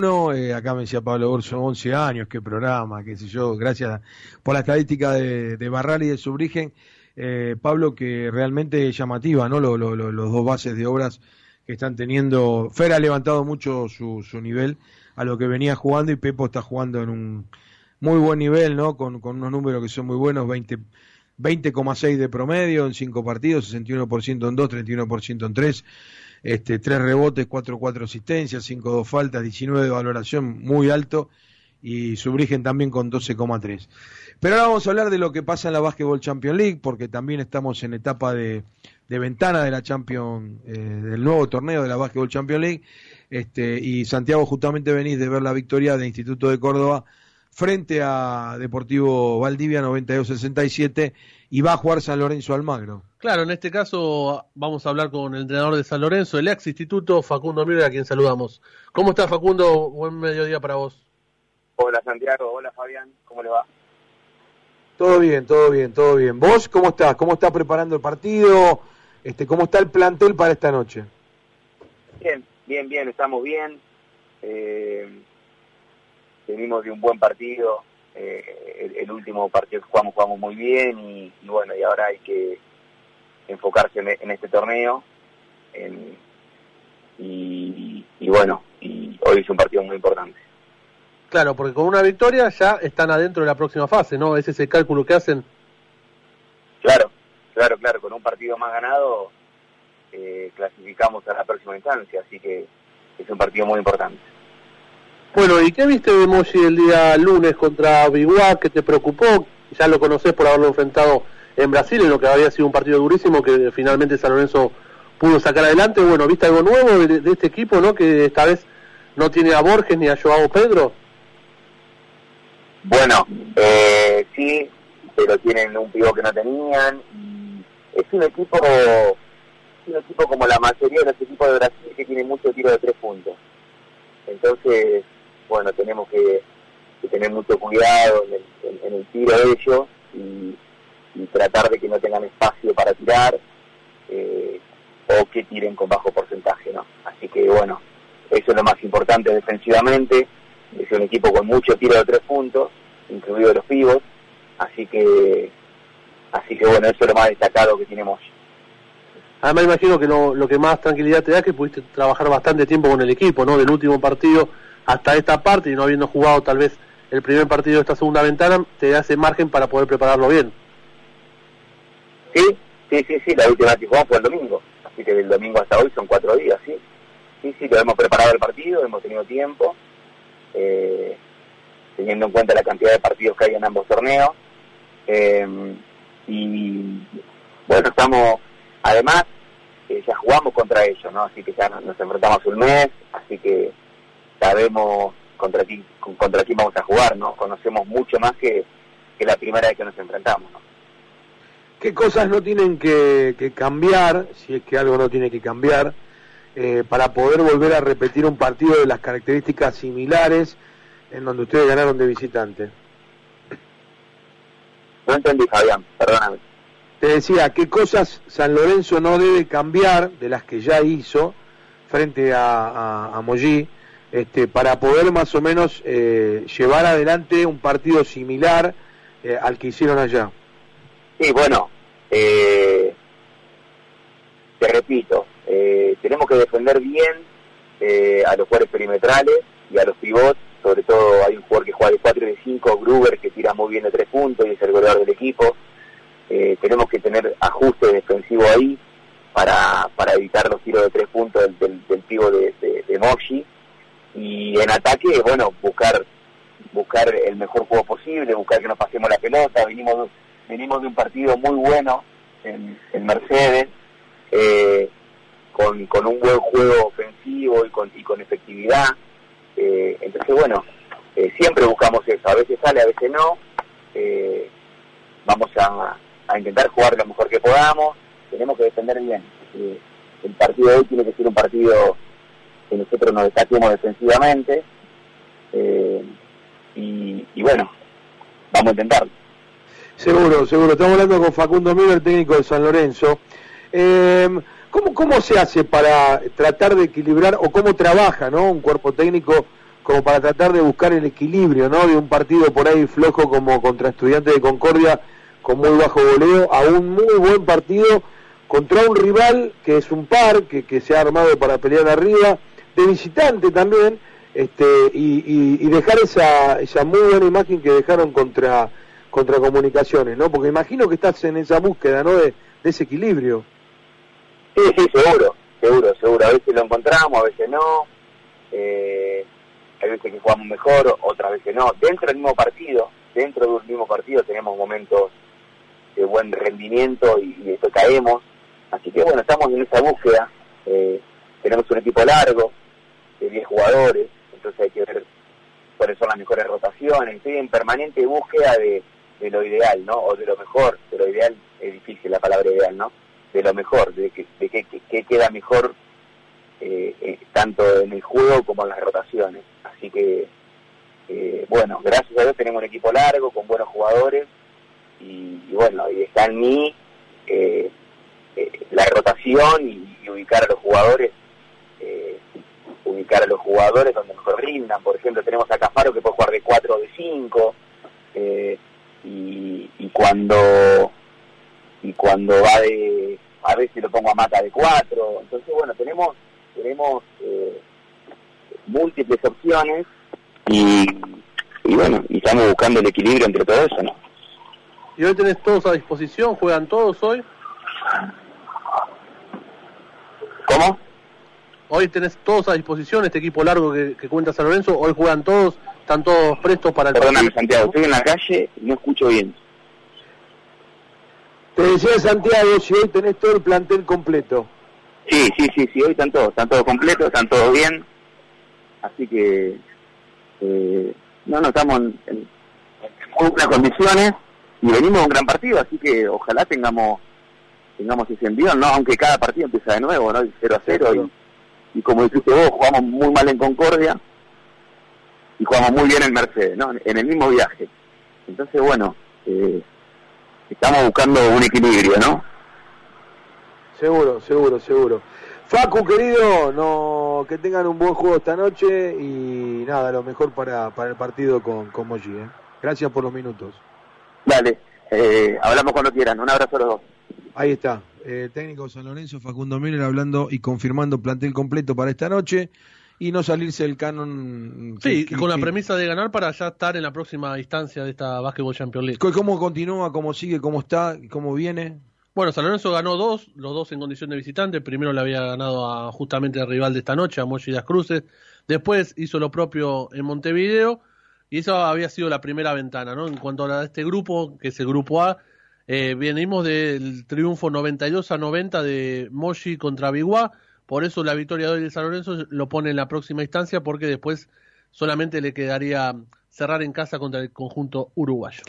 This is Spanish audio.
No, eh, acá me decía Pablo Orso, 11 años, qué programa, qué sé yo, gracias por la estadística de, Barral y de Subrigen. Eh, Pablo, que realmente es llamativa, ¿no? los dos bases de obras que están teniendo. Fer ha levantado mucho su, su nivel a lo que venía jugando y Pepo está jugando en un muy buen nivel, ¿no? Con, con unos números que son muy buenos, 20 20,6 de promedio en 5 partidos, 61% en 2, 31% en 3 este, 3 rebotes, 4, 4 asistencias, 5, 2 faltas, 19 de valoración, muy alto, y Subrigen también con 12,3. Pero ahora vamos a hablar de lo que pasa en la Basketball Champions League, porque también estamos en etapa de, de ventana de la Champions, eh, del nuevo torneo de la Basketball Champions League, este, y Santiago justamente venís de ver la victoria del Instituto de Córdoba frente a Deportivo Valdivia 92-67 y va a jugar San Lorenzo Almagro. Claro, en este caso vamos a hablar con el entrenador de San Lorenzo, el ex instituto Facundo Mira, a quien saludamos. ¿Cómo está Facundo? Buen mediodía para vos. Hola Santiago, hola Fabián, ¿cómo le va? Todo bien, todo bien, todo bien. ¿Vos cómo estás? ¿Cómo estás preparando el partido? Este, ¿Cómo está el plantel para esta noche? Bien, bien, bien, estamos bien. Eh, venimos de un buen partido. Eh, el, último partido que jugamos, jugamos muy bien y, bueno, y ahora hay que enfocarse en, este torneo. y, bueno, y hoy es un partido muy importante. Claro, porque con una victoria ya están adentro de la próxima fase, ¿no? Ese es el cálculo que hacen. Claro, claro, claro, con un partido más ganado eh, clasificamos a la próxima instancia, así que es un partido muy importante. Bueno, ¿y qué viste de Moshi el día lunes contra Biguá? ¿Qué te preocupó? Ya lo conocés por haberlo enfrentado en Brasil, en lo que había sido un partido durísimo que finalmente San Lorenzo pudo sacar adelante. Bueno, ¿viste algo nuevo de, este equipo, no? Que esta vez no tiene a Borges ni a Joao Pedro. Bueno, eh, sí, pero tienen un pivo que no tenían. Es un equipo, un equipo como la mayoría de los equipos de Brasil que tiene mucho tiro de tres puntos. Entonces, bueno, tenemos que, tener mucho cuidado en el, tiro de ellos y, tratar de que no tengan espacio para tirar eh, o que tiren con bajo porcentaje, ¿no? Así que bueno, eso es lo más importante defensivamente. Es un equipo con mucho tiro de tres puntos, incluido los pibos, así que así que bueno, eso es lo más destacado que tenemos. Además imagino que lo, lo que más tranquilidad te da es que pudiste trabajar bastante tiempo con el equipo, ¿no? Del último partido hasta esta parte y no habiendo jugado tal vez el primer partido de esta segunda ventana, te da ese margen para poder prepararlo bien. Sí, sí, sí, sí, la última que jugamos fue el domingo, así que del domingo hasta hoy son cuatro días, sí. Sí, sí, lo hemos preparado el partido, hemos tenido tiempo, eh, teniendo en cuenta la cantidad de partidos que hay en ambos torneos. Eh, y bueno, estamos, además, eh, ya jugamos contra ellos, ¿no? Así que ya nos enfrentamos un mes, así que sabemos contra quién, contra quién vamos a jugar, ¿no? Conocemos mucho más que, la primera vez que nos enfrentamos, ¿no? ¿Qué cosas no tienen que, cambiar, si es que algo no tiene que cambiar, eh, para poder volver a repetir un partido de las características similares en donde ustedes ganaron de visitante? No entendí, Fabián, perdóname. Te decía, ¿qué cosas San Lorenzo no debe cambiar de las que ya hizo frente a, a, a este, para poder más o menos eh, llevar adelante un partido similar eh, al que hicieron allá. Sí, bueno, eh, te repito, tenemos que defender bien a los jugadores perimetrales y a los pivots, sobre todo hay un jugador que juega de 4 y de 5, Gruber, que tira muy bien de 3 puntos y es el goleador del equipo. tenemos que tener ajuste defensivo ahí para, evitar los tiros de 3 puntos del, del, pivo de, de, de Moshi y en ataque, bueno, buscar buscar el mejor juego posible, buscar que nos pasemos la pelota, venimos venimos de un partido muy bueno en, Mercedes, eh, con, con un buen juego ofensivo y con, y con efectividad, eh, entonces bueno, eh, siempre buscamos eso, a veces sale, a veces no, vamos a, a, intentar jugar lo mejor que podamos, tenemos que defender bien, el partido de hoy tiene que ser un partido que nosotros nos destaquemos defensivamente. Eh, y, bueno, vamos a intentarlo. Seguro, seguro. Estamos hablando con Facundo Miller, técnico de San Lorenzo. Eh, ¿cómo, ¿Cómo se hace para tratar de equilibrar o cómo trabaja ¿no? un cuerpo técnico como para tratar de buscar el equilibrio, ¿no? De un partido por ahí flojo como contra Estudiantes de Concordia, con muy bajo goleo, a un muy buen partido contra un rival que es un par, que, que se ha armado para pelear arriba, de visitante también, este, y, y, dejar esa, esa muy buena imagen que dejaron contra, contra comunicaciones, ¿no? Porque imagino que estás en esa búsqueda, ¿no? De, de ese equilibrio. Sí, sí, seguro, seguro, seguro. A veces lo encontramos, a veces no. Eh, hay veces que jugamos mejor, otras veces no. Dentro del mismo partido, dentro del mismo partido tenemos momentos de buen rendimiento y, y caemos. Así que bueno, estamos en esa búsqueda. Eh, tenemos un equipo largo, de 10 jugadores, entonces hay que ver cuáles son las mejores rotaciones. Estoy en permanente búsqueda de, lo ideal, ¿no? O de lo mejor, de lo ideal es difícil la palabra ideal, ¿no? De lo mejor, de qué de que, queda mejor eh, eh, tanto en el juego como en las rotaciones. Así que, eh, bueno, gracias a Dios tenemos un equipo largo, con buenos jugadores, y, bueno, y está en mí la rotación y, ubicar a los jugadores ubicar a los jugadores donde mejor rindan. Por ejemplo, tenemos a Cafaro que puede jugar de 4 o de 5. Eh, y, y, cuando y cuando va de a veces lo pongo a mata de 4 entonces bueno tenemos tenemos eh, múltiples opciones y, y bueno y estamos buscando el equilibrio entre todo eso no y hoy tenés todos a disposición juegan todos hoy cómo Hoy tenés todos a disposición, este equipo largo que, cuenta San Lorenzo, hoy juegan todos, están todos prestos para el Perdóname, Santiago, estoy en la calle y no escucho bien. Te decía Santiago, si hoy tenés todo el plantel completo. Sí, sí, sí, sí, hoy están todos, están todos completos, están todos bien. Así que, eh, no, no, estamos en, en, buenas condiciones y venimos a un gran partido, así que ojalá tengamos tengamos ese envión, ¿no? Aunque cada partido empieza de nuevo, ¿no? 0 a 0 y y como dijiste vos, jugamos muy mal en Concordia y jugamos muy bien en Mercedes, ¿no? En el mismo viaje. Entonces, bueno, eh, estamos buscando un equilibrio, ¿no? Seguro, seguro, seguro. Facu, querido, no, que tengan un buen juego esta noche y nada, lo mejor para, para el partido con, con Moji. ¿eh? Gracias por los minutos. Dale, eh, hablamos cuando quieran. Un abrazo a los dos. Ahí está. Eh, técnico San Lorenzo, Facundo Miller, hablando y confirmando plantel completo para esta noche y no salirse del canon. Sí, con la premisa de ganar para ya estar en la próxima instancia de esta Basketball Champions League. ¿Cómo continúa, cómo sigue, cómo está, cómo viene? Bueno, San Lorenzo ganó dos, los dos en condición de visitante. Primero le había ganado a justamente el rival de esta noche, a Mochi das Cruces. Después hizo lo propio en Montevideo. Y eso había sido la primera ventana, ¿no? En cuanto a este grupo, que es el grupo A, eh, venimos del triunfo 92 a 90 de Moshi contra Biguá, por eso la victoria de hoy de San Lorenzo lo pone en la próxima instancia, porque después solamente le quedaría cerrar en casa contra el conjunto uruguayo.